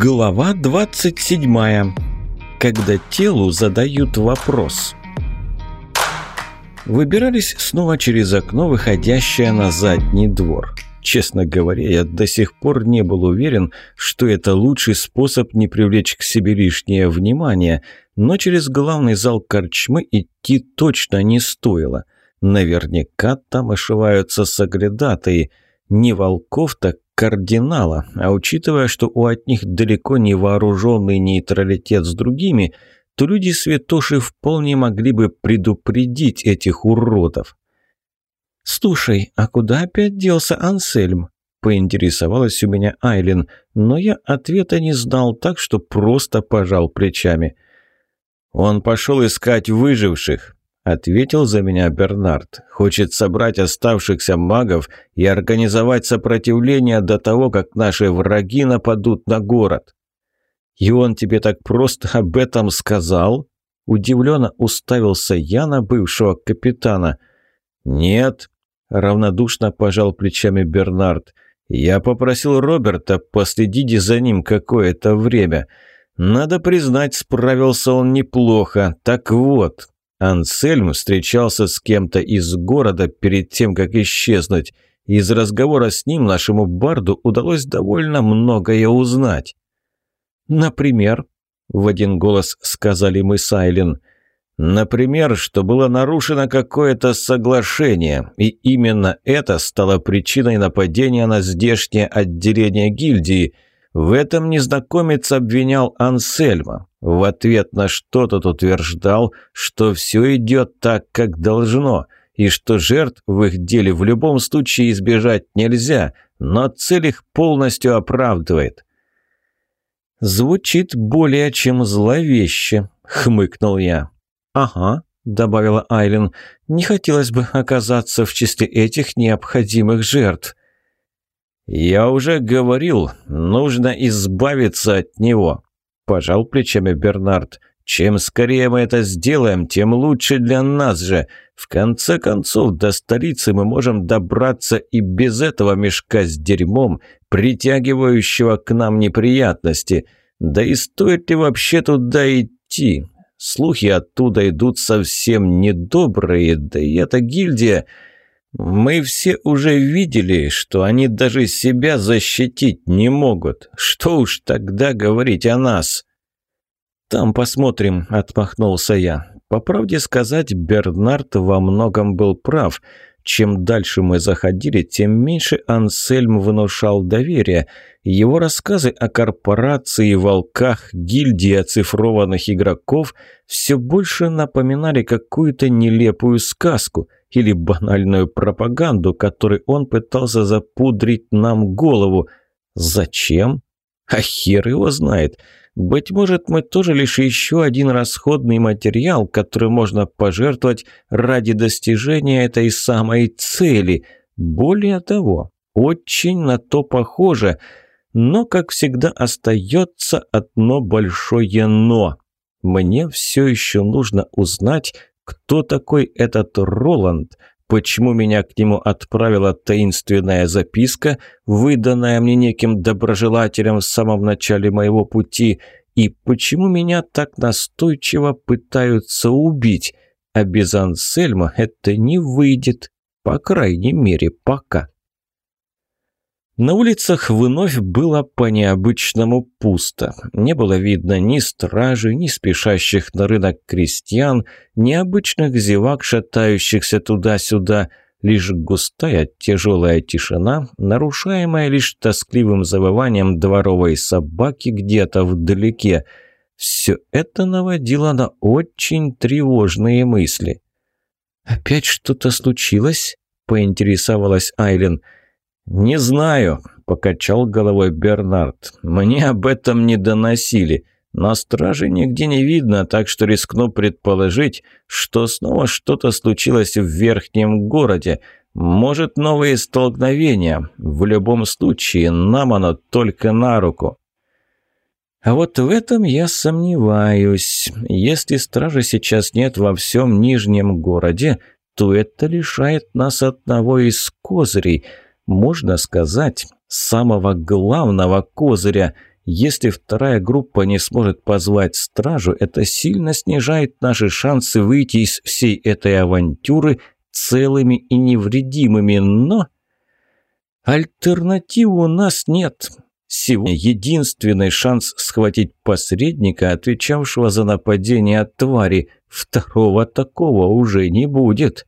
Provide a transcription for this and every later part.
Глава 27. Когда телу задают вопрос. Выбирались снова через окно, выходящее на задний двор. Честно говоря, я до сих пор не был уверен, что это лучший способ не привлечь к себе лишнее внимание, но через главный зал корчмы идти точно не стоило. Наверняка там ошиваются соглядатые. Не волков, так кардинала, а учитывая, что у от них далеко не вооруженный нейтралитет с другими, то люди святоши вполне могли бы предупредить этих уродов. «Слушай, а куда опять делся Ансельм?» – поинтересовалась у меня Айлин, но я ответа не знал так, что просто пожал плечами. «Он пошел искать выживших», Ответил за меня Бернард. Хочет собрать оставшихся магов и организовать сопротивление до того, как наши враги нападут на город. И он тебе так просто об этом сказал? Удивленно уставился я на бывшего капитана. Нет, равнодушно пожал плечами Бернард. Я попросил Роберта последить за ним какое-то время. Надо признать, справился он неплохо. Так вот, Ансельм встречался с кем-то из города перед тем, как исчезнуть. Из разговора с ним нашему барду удалось довольно многое узнать. «Например?» – в один голос сказали мы Сайлен. «Например, что было нарушено какое-то соглашение, и именно это стало причиной нападения на здешнее отделение гильдии – в этом незнакомец обвинял Ансельма. В ответ на что тот утверждал, что все идет так, как должно, и что жертв в их деле в любом случае избежать нельзя, но цель их полностью оправдывает. «Звучит более чем зловеще», — хмыкнул я. «Ага», — добавила Айлен, — «не хотелось бы оказаться в числе этих необходимых жертв». «Я уже говорил, нужно избавиться от него», – пожал плечами Бернард. «Чем скорее мы это сделаем, тем лучше для нас же. В конце концов, до столицы мы можем добраться и без этого мешка с дерьмом, притягивающего к нам неприятности. Да и стоит ли вообще туда идти? Слухи оттуда идут совсем недобрые, да и эта гильдия...» Мы все уже видели, что они даже себя защитить не могут. Что уж тогда говорить о нас? Там посмотрим, отмахнулся я. По правде сказать, Бернард во многом был прав. Чем дальше мы заходили, тем меньше Ансельм внушал доверие. Его рассказы о корпорации, волках, гильдии оцифрованных игроков все больше напоминали какую-то нелепую сказку – или банальную пропаганду, которой он пытался запудрить нам голову. Зачем? А хер его знает. Быть может, мы тоже лишь еще один расходный материал, который можно пожертвовать ради достижения этой самой цели. Более того, очень на то похоже. Но, как всегда, остается одно большое «но». Мне все еще нужно узнать, кто такой этот Роланд? Почему меня к нему отправила таинственная записка, выданная мне неким доброжелателем в самом начале моего пути? И почему меня так настойчиво пытаются убить? А без Ансельма это не выйдет, по крайней мере, пока. На улицах вновь было по-необычному пусто. Не было видно ни стражи, ни спешащих на рынок крестьян, ни обычных зевак, шатающихся туда-сюда. Лишь густая тяжелая тишина, нарушаемая лишь тоскливым завыванием дворовой собаки где-то вдалеке. Все это наводило на очень тревожные мысли. «Опять что-то случилось?» – поинтересовалась Айлен – «Не знаю», – покачал головой Бернард. «Мне об этом не доносили. На страже нигде не видно, так что рискну предположить, что снова что-то случилось в верхнем городе. Может, новые столкновения. В любом случае, нам оно только на руку». А вот в этом я сомневаюсь. Если стражи сейчас нет во всем Нижнем городе, то это лишает нас одного из козырей – можно сказать, самого главного козыря. Если вторая группа не сможет позвать стражу, это сильно снижает наши шансы выйти из всей этой авантюры целыми и невредимыми, но... Альтернативы у нас нет. Сегодня единственный шанс схватить посредника, отвечавшего за нападение от твари. Второго такого уже не будет.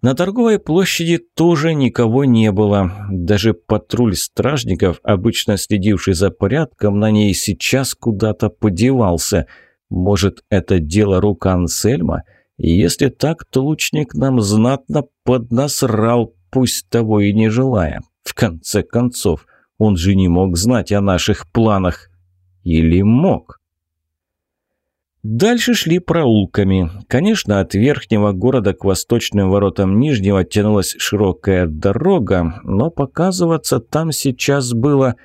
На торговой площади тоже никого не было. Даже патруль стражников, обычно следивший за порядком, на ней сейчас куда-то подевался. Может, это дело рук Ансельма? Если так, то лучник нам знатно поднасрал, пусть того и не желая. В конце концов, он же не мог знать о наших планах. Или мог? Дальше шли проулками. Конечно, от верхнего города к восточным воротам Нижнего тянулась широкая дорога, но показываться там сейчас было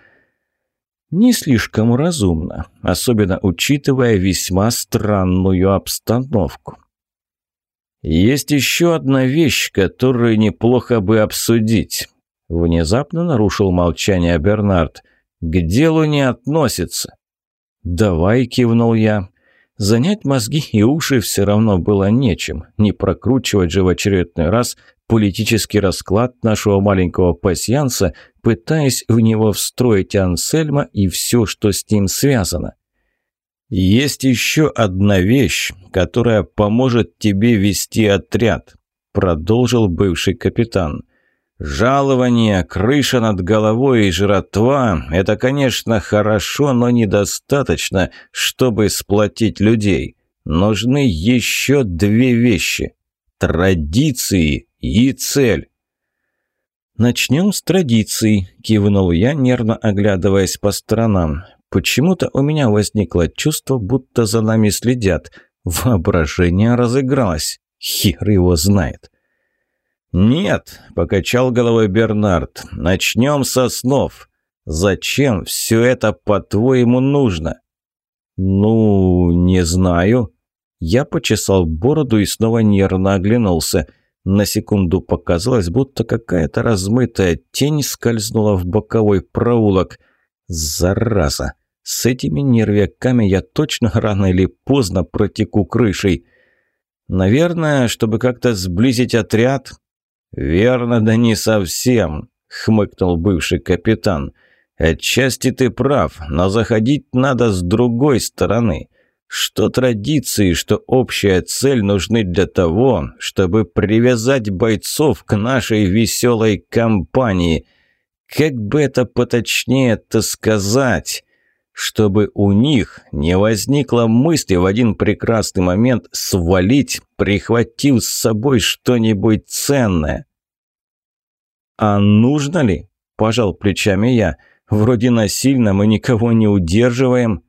не слишком разумно, особенно учитывая весьма странную обстановку. «Есть еще одна вещь, которую неплохо бы обсудить», – внезапно нарушил молчание Бернард. «К делу не относится». «Давай», – кивнул я. Занять мозги и уши все равно было нечем. Не прокручивать же в очередной раз политический расклад нашего маленького пасьянса, пытаясь в него встроить Ансельма и все, что с ним связано. «Есть еще одна вещь, которая поможет тебе вести отряд», продолжил бывший капитан. Жалование, крыша над головой и жратва – это, конечно, хорошо, но недостаточно, чтобы сплотить людей. Нужны еще две вещи – традиции и цель. «Начнем с традиций», – кивнул я, нервно оглядываясь по сторонам. «Почему-то у меня возникло чувство, будто за нами следят. Воображение разыгралось. Хер его знает». «Нет», – покачал головой Бернард, – «начнем со снов. Зачем все это, по-твоему, нужно?» «Ну, не знаю». Я почесал бороду и снова нервно оглянулся. На секунду показалось, будто какая-то размытая тень скользнула в боковой проулок. «Зараза! С этими нервяками я точно рано или поздно протеку крышей». «Наверное, чтобы как-то сблизить отряд, «Верно, да не совсем», — хмыкнул бывший капитан. «Отчасти ты прав, но заходить надо с другой стороны. Что традиции, что общая цель нужны для того, чтобы привязать бойцов к нашей веселой компании. Как бы это поточнее-то сказать?» Чтобы у них не возникло мысли в один прекрасный момент свалить, прихватив с собой что-нибудь ценное. «А нужно ли?» – пожал плечами я. «Вроде насильно мы никого не удерживаем».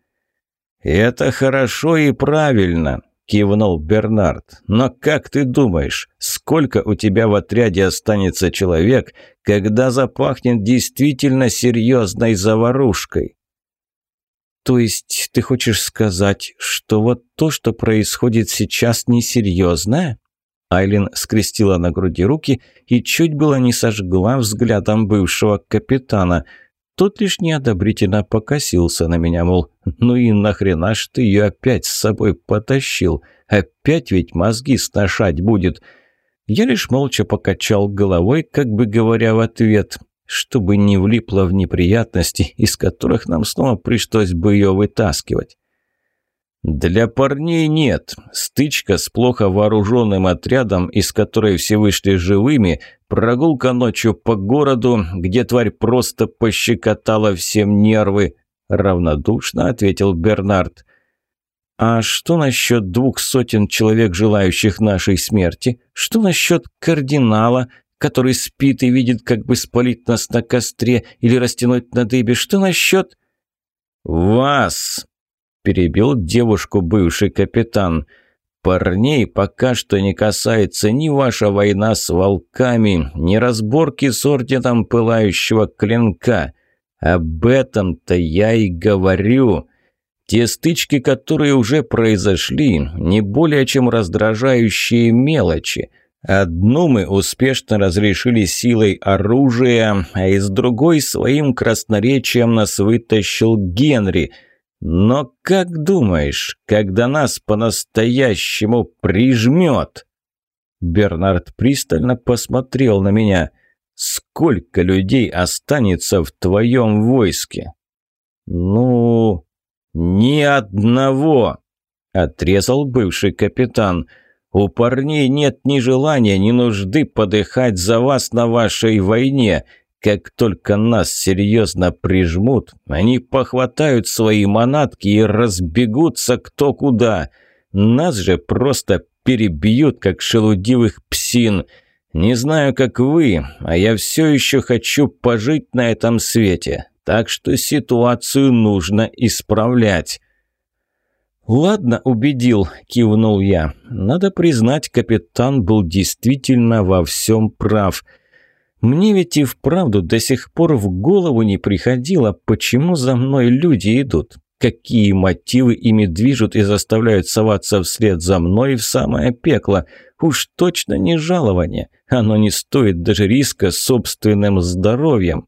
«Это хорошо и правильно», – кивнул Бернард. «Но как ты думаешь, сколько у тебя в отряде останется человек, когда запахнет действительно серьезной заварушкой?» «То есть ты хочешь сказать, что вот то, что происходит сейчас, несерьезное?» Айлин скрестила на груди руки и чуть было не сожгла взглядом бывшего капитана. Тот лишь неодобрительно покосился на меня, мол, ну и нахрена ж ты ее опять с собой потащил? Опять ведь мозги сношать будет. Я лишь молча покачал головой, как бы говоря в ответ – чтобы не влипла в неприятности, из которых нам снова пришлось бы ее вытаскивать. Для парней нет. Стычка с плохо вооруженным отрядом, из которой все вышли живыми, прогулка ночью по городу, где тварь просто пощекотала всем нервы, равнодушно ответил Бернард. А что насчет двух сотен человек, желающих нашей смерти? Что насчет кардинала, который спит и видит, как бы спалить нас на костре или растянуть на дыбе. Что насчет...» «Вас!» – перебил девушку бывший капитан. «Парней пока что не касается ни ваша война с волками, ни разборки с орденом пылающего клинка. Об этом-то я и говорю». Те стычки, которые уже произошли, не более чем раздражающие мелочи – Одну мы успешно разрешили силой оружия, а из другой своим красноречием нас вытащил Генри. Но как думаешь, когда нас по-настоящему прижмет?» Бернард пристально посмотрел на меня. «Сколько людей останется в твоем войске?» «Ну, ни одного!» – отрезал бывший капитан – у парней нет ни желания, ни нужды подыхать за вас на вашей войне. Как только нас серьезно прижмут, они похватают свои манатки и разбегутся кто куда. Нас же просто перебьют, как шелудивых псин. Не знаю, как вы, а я все еще хочу пожить на этом свете. Так что ситуацию нужно исправлять. «Ладно, убедил», – кивнул я. «Надо признать, капитан был действительно во всем прав. Мне ведь и вправду до сих пор в голову не приходило, почему за мной люди идут, какие мотивы ими движут и заставляют соваться вслед за мной в самое пекло. Уж точно не жалование, оно не стоит даже риска собственным здоровьем».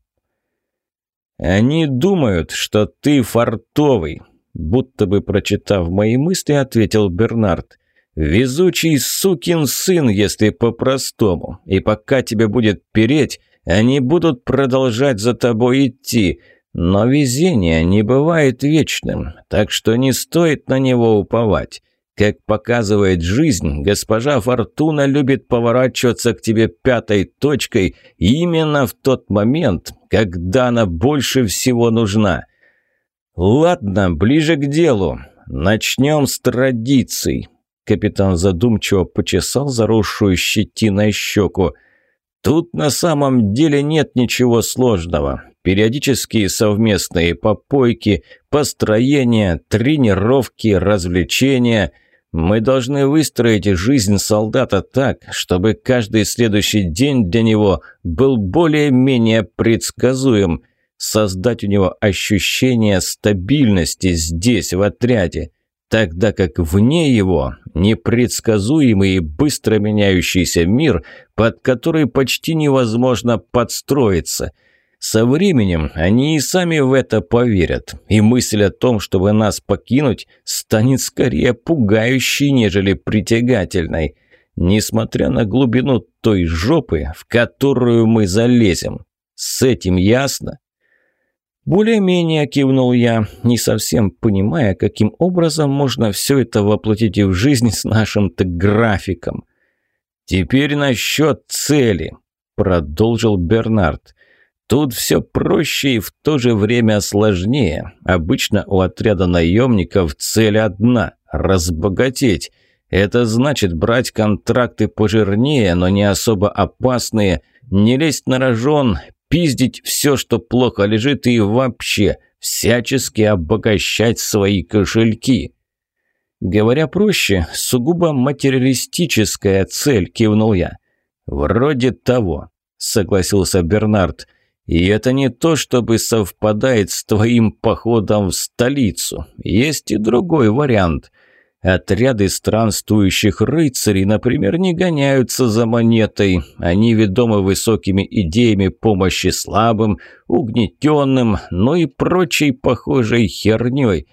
«Они думают, что ты фартовый», Будто бы прочитав мои мысли, ответил Бернард. «Везучий сукин сын, если по-простому. И пока тебе будет переть, они будут продолжать за тобой идти. Но везение не бывает вечным, так что не стоит на него уповать. Как показывает жизнь, госпожа Фортуна любит поворачиваться к тебе пятой точкой именно в тот момент, когда она больше всего нужна». «Ладно, ближе к делу. Начнем с традиций». Капитан задумчиво почесал заросшую щетиной щеку. «Тут на самом деле нет ничего сложного. Периодические совместные попойки, построения, тренировки, развлечения. Мы должны выстроить жизнь солдата так, чтобы каждый следующий день для него был более-менее предсказуем» создать у него ощущение стабильности здесь, в отряде, тогда как вне его непредсказуемый и быстро меняющийся мир, под который почти невозможно подстроиться. Со временем они и сами в это поверят, и мысль о том, чтобы нас покинуть, станет скорее пугающей, нежели притягательной, несмотря на глубину той жопы, в которую мы залезем. С этим ясно? «Более-менее», – кивнул я, не совсем понимая, каким образом можно все это воплотить и в жизнь с нашим-то графиком. «Теперь насчет цели», – продолжил Бернард. «Тут все проще и в то же время сложнее. Обычно у отряда наемников цель одна – разбогатеть». Это значит брать контракты пожирнее, но не особо опасные, не лезть на рожон, пиздить все, что плохо лежит, и вообще всячески обогащать свои кошельки. Говоря проще, сугубо материалистическая цель, кивнул я. Вроде того, согласился Бернард. И это не то, чтобы совпадает с твоим походом в столицу. Есть и другой вариант – Отряды странствующих рыцарей, например, не гоняются за монетой. Они ведомы высокими идеями помощи слабым, угнетенным, но и прочей похожей херней.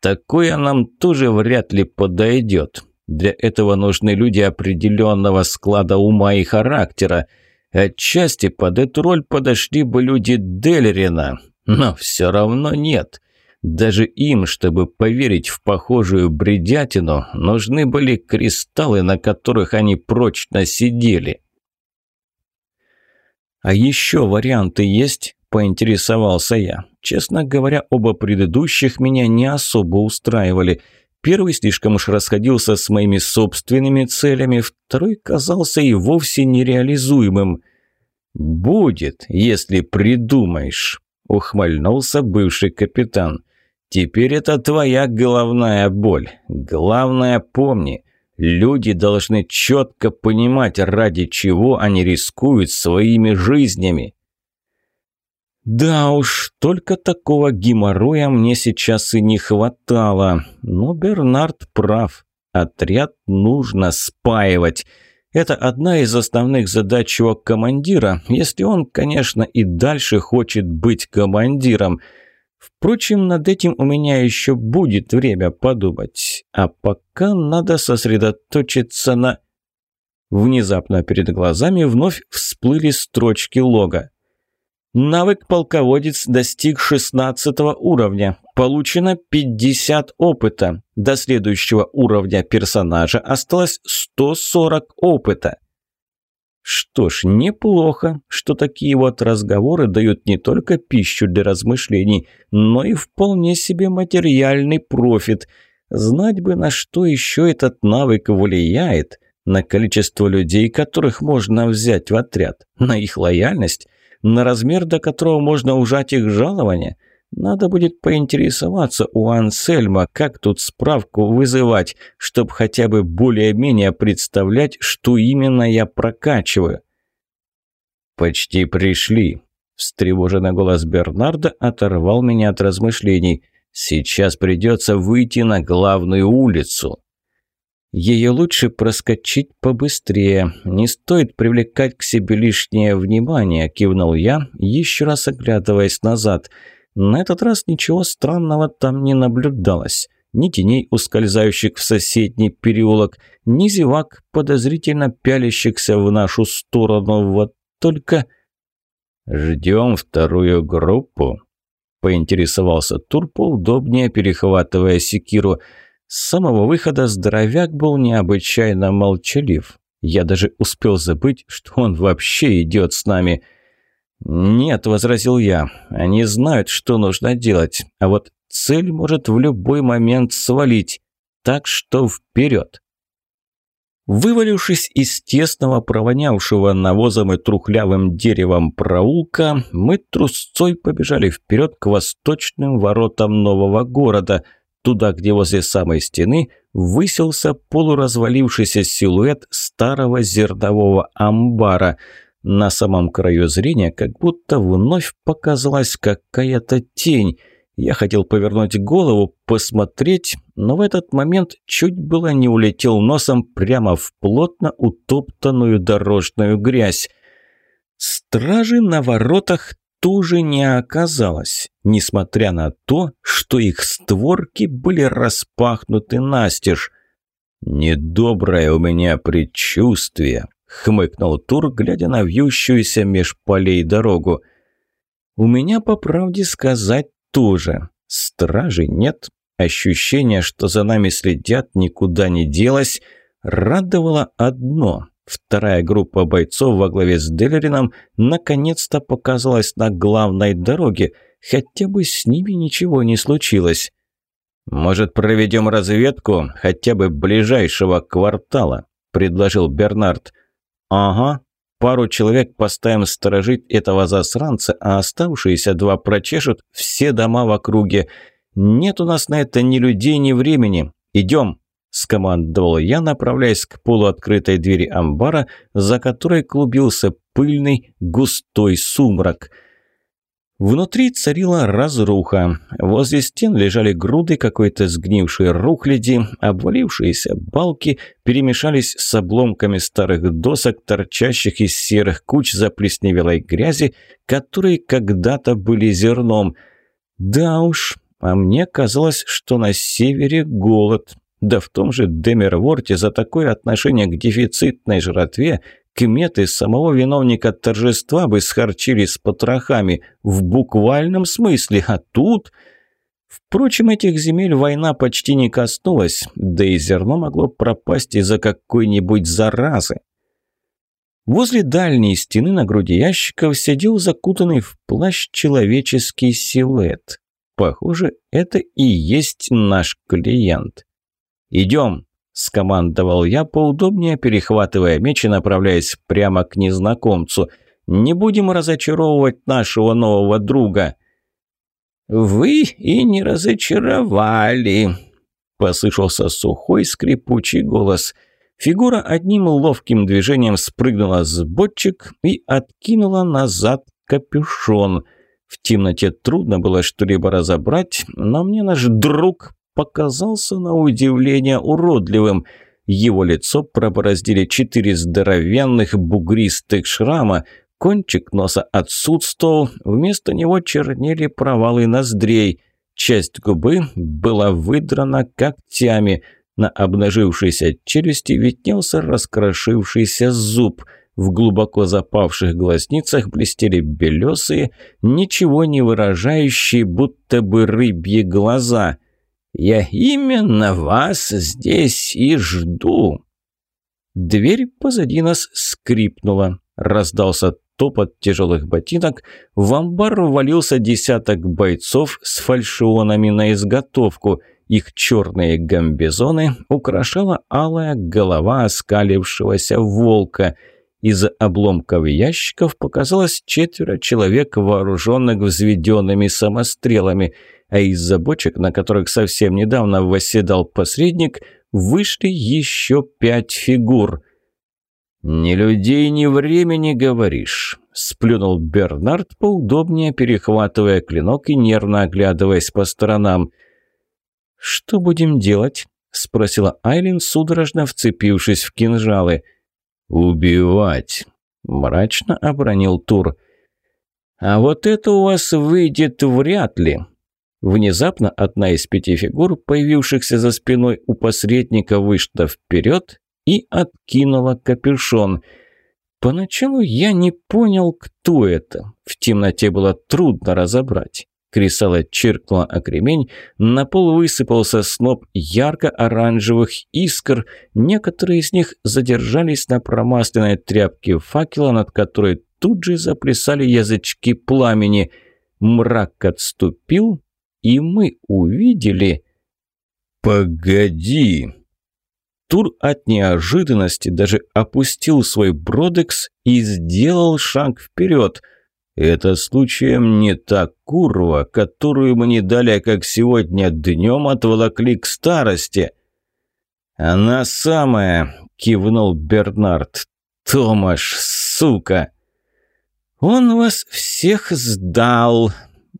Такое нам тоже вряд ли подойдет. Для этого нужны люди определенного склада ума и характера. Отчасти под эту роль подошли бы люди Делерина, но все равно нет. Даже им, чтобы поверить в похожую бредятину, нужны были кристаллы, на которых они прочно сидели. «А еще варианты есть?» – поинтересовался я. Честно говоря, оба предыдущих меня не особо устраивали. Первый слишком уж расходился с моими собственными целями, второй казался и вовсе нереализуемым. «Будет, если придумаешь», – ухмыльнулся бывший капитан. Теперь это твоя головная боль. Главное помни, люди должны четко понимать, ради чего они рискуют своими жизнями. Да уж, только такого геморроя мне сейчас и не хватало. Но Бернард прав. Отряд нужно спаивать. Это одна из основных задач его командира, если он, конечно, и дальше хочет быть командиром. Впрочем, над этим у меня еще будет время подумать. А пока надо сосредоточиться на... Внезапно перед глазами вновь всплыли строчки лога. Навык полководец достиг 16 уровня. Получено 50 опыта. До следующего уровня персонажа осталось 140 опыта. Что ж, неплохо, что такие вот разговоры дают не только пищу для размышлений, но и вполне себе материальный профит. Знать бы, на что еще этот навык влияет, на количество людей, которых можно взять в отряд, на их лояльность – на размер, до которого можно ужать их жалование? Надо будет поинтересоваться у Ансельма, как тут справку вызывать, чтобы хотя бы более-менее представлять, что именно я прокачиваю. «Почти пришли», – встревоженный голос Бернарда оторвал меня от размышлений. «Сейчас придется выйти на главную улицу». Ее лучше проскочить побыстрее. Не стоит привлекать к себе лишнее внимание, кивнул я, еще раз оглядываясь назад. На этот раз ничего странного там не наблюдалось. Ни теней, ускользающих в соседний переулок, ни зевак, подозрительно пялящихся в нашу сторону. Вот только... «Ждем вторую группу», — поинтересовался Тур, поудобнее перехватывая секиру — с самого выхода здоровяк был необычайно молчалив. Я даже успел забыть, что он вообще идет с нами. «Нет», — возразил я, — «они знают, что нужно делать, а вот цель может в любой момент свалить, так что вперед!» Вывалившись из тесного, провонявшего навозом и трухлявым деревом проулка, мы трусцой побежали вперед к восточным воротам нового города — туда, где возле самой стены высился полуразвалившийся силуэт старого зернового амбара. На самом краю зрения как будто вновь показалась какая-то тень. Я хотел повернуть голову, посмотреть, но в этот момент чуть было не улетел носом прямо в плотно утоптанную дорожную грязь. Стражи на воротах тоже не оказалось, несмотря на то, что их створки были распахнуты настежь. «Недоброе у меня предчувствие», — хмыкнул Тур, глядя на вьющуюся меж полей дорогу. «У меня, по правде сказать, тоже. Стражи нет, ощущение, что за нами следят, никуда не делось. Радовало одно Вторая группа бойцов во главе с Делерином наконец-то показалась на главной дороге, хотя бы с ними ничего не случилось. «Может, проведем разведку хотя бы ближайшего квартала?» – предложил Бернард. «Ага, пару человек поставим сторожить этого засранца, а оставшиеся два прочешут все дома в округе. Нет у нас на это ни людей, ни времени. Идем!» скомандовал я, направляясь к полуоткрытой двери амбара, за которой клубился пыльный густой сумрак. Внутри царила разруха. Возле стен лежали груды какой-то сгнившей рухляди, обвалившиеся балки перемешались с обломками старых досок, торчащих из серых куч заплесневелой грязи, которые когда-то были зерном. Да уж, а мне казалось, что на севере голод, да в том же Демерворте за такое отношение к дефицитной жратве кметы самого виновника торжества бы схарчили с потрохами в буквальном смысле, а тут... Впрочем, этих земель война почти не коснулась, да и зерно могло пропасть из-за какой-нибудь заразы. Возле дальней стены на груди ящиков сидел закутанный в плащ человеческий силуэт. Похоже, это и есть наш клиент. «Идем!» – скомандовал я, поудобнее перехватывая меч и направляясь прямо к незнакомцу. «Не будем разочаровывать нашего нового друга!» «Вы и не разочаровали!» – послышался сухой скрипучий голос. Фигура одним ловким движением спрыгнула с бочек и откинула назад капюшон. В темноте трудно было что-либо разобрать, но мне наш друг показался на удивление уродливым. Его лицо пробороздили четыре здоровенных бугристых шрама, кончик носа отсутствовал, вместо него чернели провалы ноздрей. Часть губы была выдрана когтями. На обнажившейся челюсти виднелся раскрошившийся зуб. В глубоко запавших глазницах блестели белесые, ничего не выражающие, будто бы рыбьи глаза. «Я именно вас здесь и жду». Дверь позади нас скрипнула. Раздался топот тяжелых ботинок. В амбар ввалился десяток бойцов с фальшионами на изготовку. Их черные гамбизоны украшала алая голова оскалившегося волка. Из обломков ящиков показалось четверо человек, вооруженных взведенными самострелами – а из-за бочек, на которых совсем недавно восседал посредник, вышли еще пять фигур. «Ни людей, ни времени, говоришь», – сплюнул Бернард, поудобнее перехватывая клинок и нервно оглядываясь по сторонам. «Что будем делать?» – спросила Айлин, судорожно вцепившись в кинжалы. «Убивать», – мрачно обронил Тур. «А вот это у вас выйдет вряд ли», Внезапно одна из пяти фигур, появившихся за спиной у посредника, вышла вперед и откинула капюшон. Поначалу я не понял, кто это. В темноте было трудно разобрать. Крисала чиркнула о кремень, на пол высыпался сноп ярко-оранжевых искр, некоторые из них задержались на промасленной тряпке факела, над которой тут же заплясали язычки пламени. Мрак отступил, и мы увидели... «Погоди!» Тур от неожиданности даже опустил свой бродекс и сделал шаг вперед. «Это случаем не та курва, которую мы не дали, как сегодня днем отволокли к старости». «Она самая!» – кивнул Бернард. «Томаш, сука!» «Он вас всех сдал!»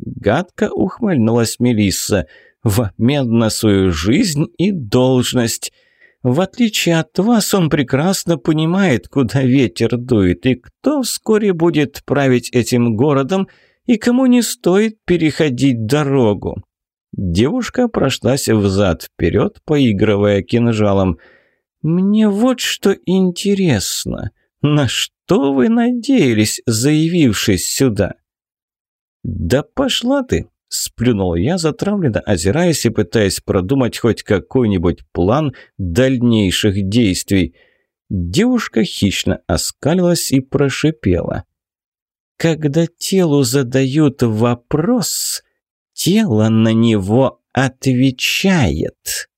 Гадко ухмыльнулась Мелисса. «В обмен на свою жизнь и должность. В отличие от вас, он прекрасно понимает, куда ветер дует, и кто вскоре будет править этим городом, и кому не стоит переходить дорогу». Девушка прошлась взад-вперед, поигрывая кинжалом. «Мне вот что интересно. На что вы надеялись, заявившись сюда?» «Да пошла ты!» – сплюнул я, затравленно озираясь и пытаясь продумать хоть какой-нибудь план дальнейших действий. Девушка хищно оскалилась и прошипела. «Когда телу задают вопрос, тело на него отвечает».